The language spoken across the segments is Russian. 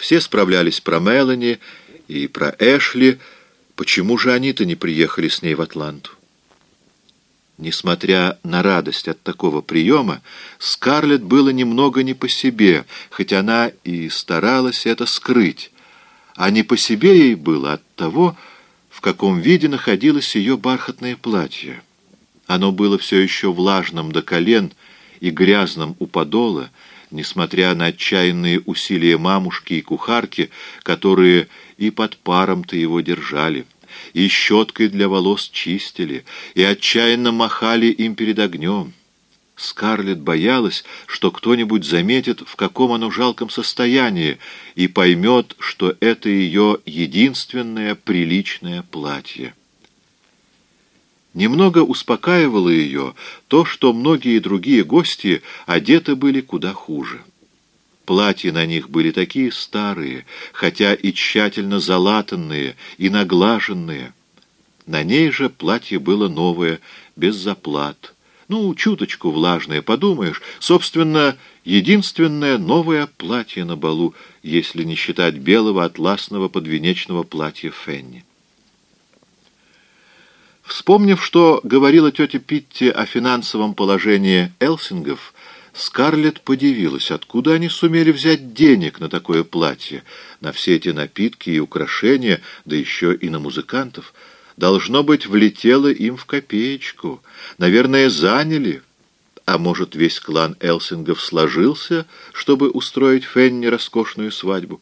Все справлялись про Мелани и про Эшли. Почему же они-то не приехали с ней в Атланту? Несмотря на радость от такого приема, Скарлетт было немного не по себе, хоть она и старалась это скрыть. А не по себе ей было от того, в каком виде находилось ее бархатное платье. Оно было все еще влажным до колен и грязным у подола, несмотря на отчаянные усилия мамушки и кухарки, которые и под паром-то его держали и щеткой для волос чистили, и отчаянно махали им перед огнем. Скарлетт боялась, что кто-нибудь заметит, в каком оно жалком состоянии, и поймет, что это ее единственное приличное платье. Немного успокаивало ее то, что многие другие гости одеты были куда хуже. Платья на них были такие старые, хотя и тщательно залатанные и наглаженные. На ней же платье было новое, без заплат. Ну, чуточку влажное, подумаешь. Собственно, единственное новое платье на балу, если не считать белого атласного подвенечного платья Фенни. Вспомнив, что говорила тетя Питти о финансовом положении Элсингов, Скарлетт подивилась, откуда они сумели взять денег на такое платье, на все эти напитки и украшения, да еще и на музыкантов. Должно быть, влетело им в копеечку. Наверное, заняли. А может, весь клан Элсингов сложился, чтобы устроить Фенни роскошную свадьбу?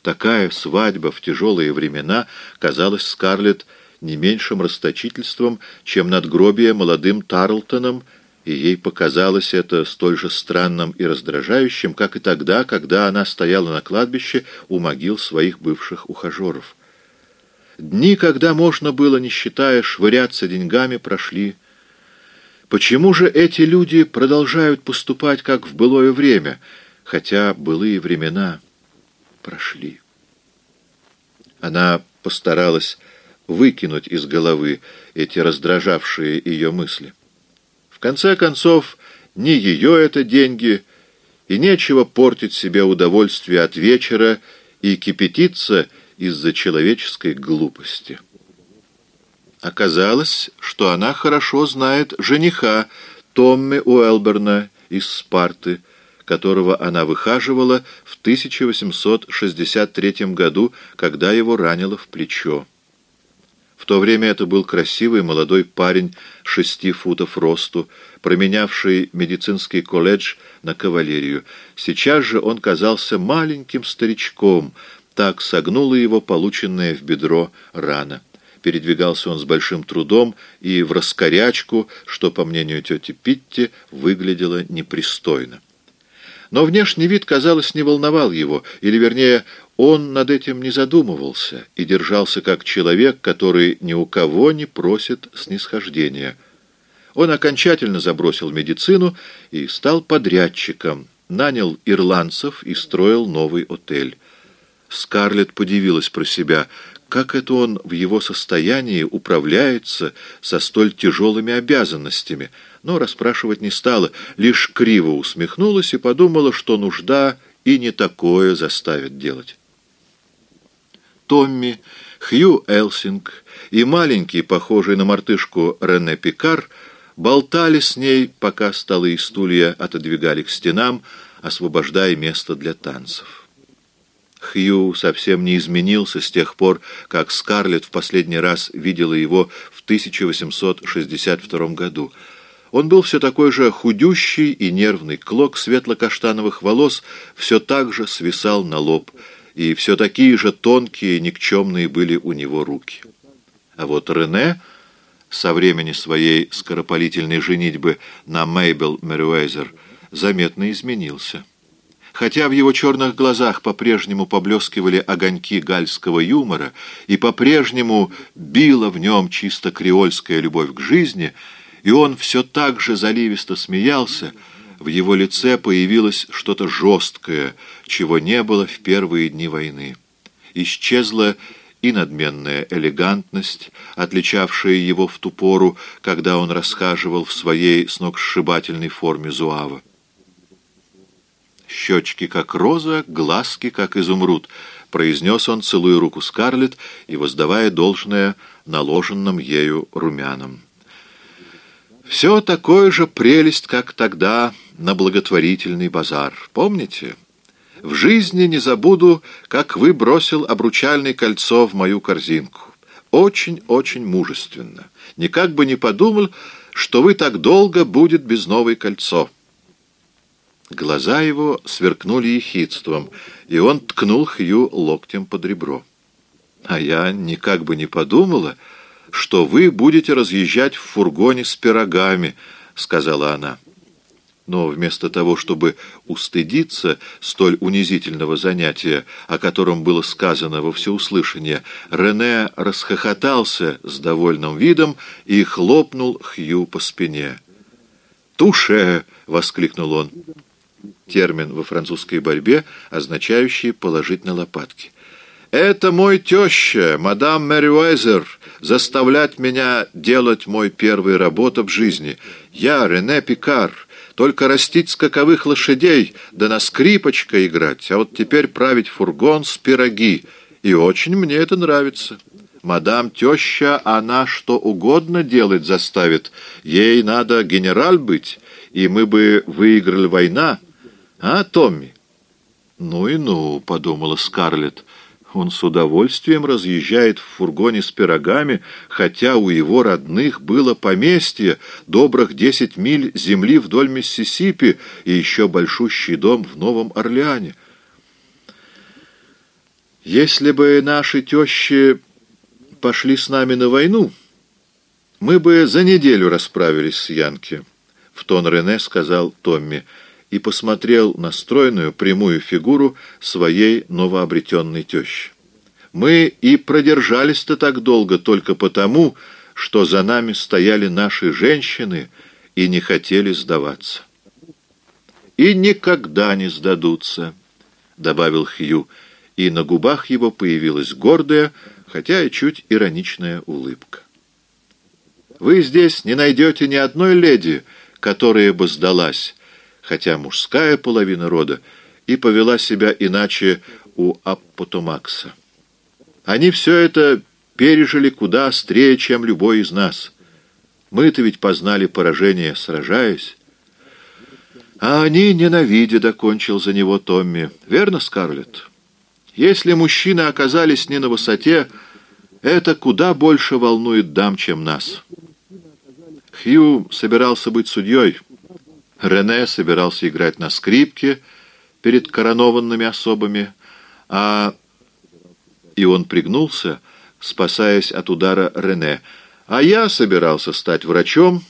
Такая свадьба в тяжелые времена казалась Скарлетт не меньшим расточительством, чем надгробие молодым Тарлтоном и ей показалось это столь же странным и раздражающим, как и тогда, когда она стояла на кладбище у могил своих бывших ухажеров. Дни, когда можно было, не считая, швыряться деньгами, прошли. Почему же эти люди продолжают поступать, как в былое время, хотя былые времена прошли? Она постаралась выкинуть из головы эти раздражавшие ее мысли конце концов, не ее это деньги, и нечего портить себе удовольствие от вечера и кипятиться из-за человеческой глупости. Оказалось, что она хорошо знает жениха Томми Уэлберна из Спарты, которого она выхаживала в 1863 году, когда его ранило в плечо. В то время это был красивый молодой парень шести футов росту, променявший медицинский колледж на кавалерию. Сейчас же он казался маленьким старичком, так согнула его полученная в бедро рана. Передвигался он с большим трудом и в раскорячку, что, по мнению тети Питти, выглядело непристойно. Но внешний вид, казалось, не волновал его, или, вернее, он над этим не задумывался и держался как человек, который ни у кого не просит снисхождения. Он окончательно забросил медицину и стал подрядчиком, нанял ирландцев и строил новый отель. Скарлетт подивилась про себя, как это он в его состоянии управляется со столь тяжелыми обязанностями, но расспрашивать не стала, лишь криво усмехнулась и подумала, что нужда и не такое заставит делать. Томми, Хью Элсинг и маленький, похожий на мартышку Рене Пикар, болтали с ней, пока столы и стулья отодвигали к стенам, освобождая место для танцев. Хью совсем не изменился с тех пор, как Скарлетт в последний раз видела его в 1862 году. Он был все такой же худющий и нервный, клок светло-каштановых волос все так же свисал на лоб, и все такие же тонкие, никчемные были у него руки. А вот Рене со времени своей скоропалительной женитьбы на Мейбел Мерюэзер заметно изменился. Хотя в его черных глазах по-прежнему поблескивали огоньки гальского юмора и по-прежнему била в нем чисто креольская любовь к жизни, и он все так же заливисто смеялся, в его лице появилось что-то жесткое, чего не было в первые дни войны. Исчезла и надменная элегантность, отличавшая его в ту пору, когда он расхаживал в своей сногсшибательной форме зуава. Щечки, как роза, глазки, как изумруд», — произнес он, целуя руку Скарлетт и воздавая должное наложенным ею румянам. «Все такое же прелесть, как тогда на благотворительный базар. Помните?» В жизни не забуду, как вы бросил обручальное кольцо в мою корзинку. Очень-очень мужественно. Никак бы не подумал, что вы так долго будет без новой кольцо. Глаза его сверкнули ехидством, и он ткнул Хью локтем под ребро. А я никак бы не подумала, что вы будете разъезжать в фургоне с пирогами, — сказала она. Но вместо того, чтобы устыдиться столь унизительного занятия, о котором было сказано во всеуслышание, Рене расхохотался с довольным видом и хлопнул Хью по спине. «Туше!» — воскликнул он. Термин во французской борьбе, означающий «положить на лопатки». «Это мой теща, мадам Мэриуэзер, заставлять меня делать мой первый работа в жизни. Я, Рене Пикар, только растить скаковых лошадей, да на скрипочка играть, а вот теперь править фургон с пироги. И очень мне это нравится. Мадам теща, она что угодно делать заставит. Ей надо генераль быть, и мы бы выиграли война. А, Томми? Ну и ну, подумала Скарлетт. Он с удовольствием разъезжает в фургоне с пирогами, хотя у его родных было поместье, добрых десять миль земли вдоль Миссисипи и еще большущий дом в Новом Орлеане. Если бы наши тещи пошли с нами на войну, мы бы за неделю расправились с Янки, — в тон Рене сказал Томми, — и посмотрел на стройную прямую фигуру своей новообретенной тещи. Мы и продержались-то так долго только потому, что за нами стояли наши женщины и не хотели сдаваться. «И никогда не сдадутся», — добавил Хью, и на губах его появилась гордая, хотя и чуть ироничная улыбка. «Вы здесь не найдете ни одной леди, которая бы сдалась», хотя мужская половина рода и повела себя иначе у Аппотомакса. Они все это пережили куда острее, чем любой из нас. Мы-то ведь познали поражение, сражаясь. А они ненавидя, докончил за него Томми. Верно, Скарлетт? Если мужчины оказались не на высоте, это куда больше волнует дам, чем нас. Хью собирался быть судьей, Рене собирался играть на скрипке перед коронованными особами, а... И он пригнулся, спасаясь от удара Рене. А я собирался стать врачом.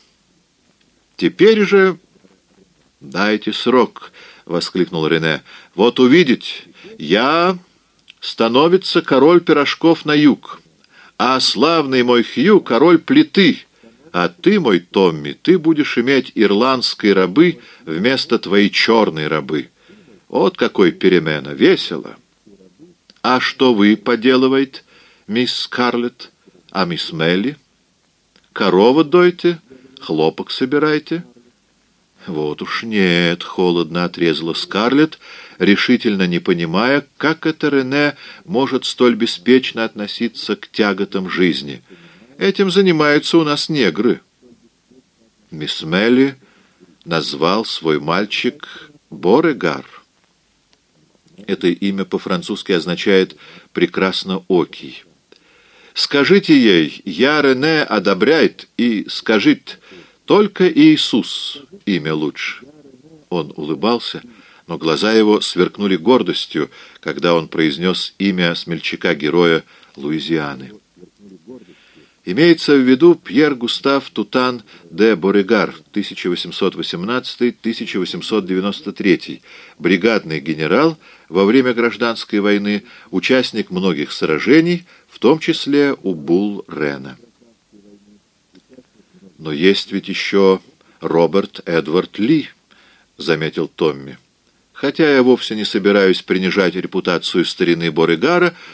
Теперь же... «Дайте срок!» — воскликнул Рене. «Вот увидеть, я становится король пирожков на юг, а славный мой Хью — король плиты». А ты, мой Томми, ты будешь иметь ирландские рабы вместо твоей черной рабы. Вот какой перемена! Весело! А что вы поделываете, мисс Скарлетт? А мисс Мелли? Корова дойте, хлопок собирайте? Вот уж нет, холодно отрезала Скарлетт, решительно не понимая, как это Рене может столь беспечно относиться к тяготам жизни — Этим занимаются у нас негры. Мисс Мелли назвал свой мальчик Борегар. Это имя по-французски означает «прекрасно окий». Скажите ей, я Рене одобряет, и скажит, только Иисус имя лучше. Он улыбался, но глаза его сверкнули гордостью, когда он произнес имя смельчака-героя Луизианы. Имеется в виду Пьер Густав Тутан де Боригар, 1818-1893, бригадный генерал во время гражданской войны, участник многих сражений, в том числе у Бул-Рена. «Но есть ведь еще Роберт Эдвард Ли», — заметил Томми. «Хотя я вовсе не собираюсь принижать репутацию старины Боригара, —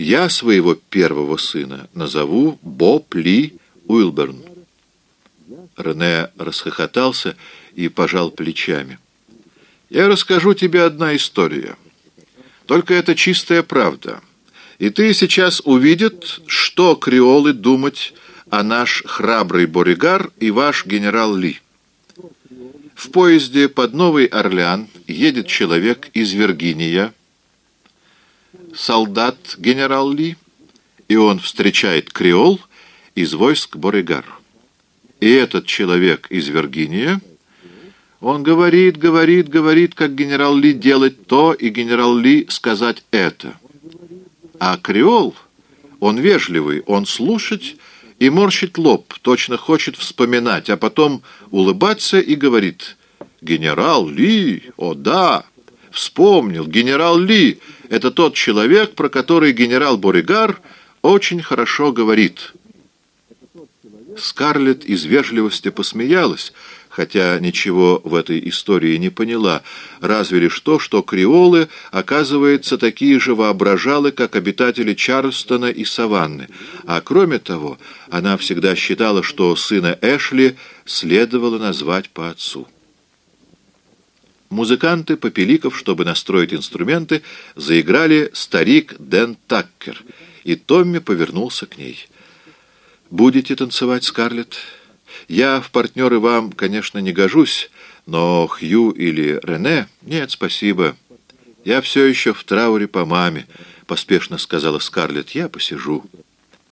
я своего первого сына назову Боб Ли Уилберн. Рене расхохотался и пожал плечами. Я расскажу тебе одна история. Только это чистая правда. И ты сейчас увидит, что креолы думать о наш храбрый Боригар и ваш генерал Ли. В поезде под Новый Орлеан едет человек из Виргиния, солдат генерал Ли, и он встречает креол из войск Боригар. И этот человек из Виргиния он говорит, говорит, говорит, как генерал Ли делать то, и генерал Ли сказать это. А креол, он вежливый, он слушать и морщит лоб, точно хочет вспоминать, а потом улыбаться и говорит «Генерал Ли, о да, вспомнил, генерал Ли, это тот человек, про который генерал Боригар очень хорошо говорит». Скарлетт из вежливости посмеялась, хотя ничего в этой истории не поняла, разве лишь то, что креолы, оказывается, такие же воображалы, как обитатели Чарльстона и Саванны. А кроме того, она всегда считала, что сына Эшли следовало назвать по отцу. Музыканты, попеликов, чтобы настроить инструменты, заиграли старик Дэн Таккер, и Томми повернулся к ней. «Будете танцевать, Скарлетт?» Я в партнеры вам, конечно, не гожусь, но Хью или Рене... Нет, спасибо. Я все еще в трауре по маме, — поспешно сказала Скарлетт. Я посижу.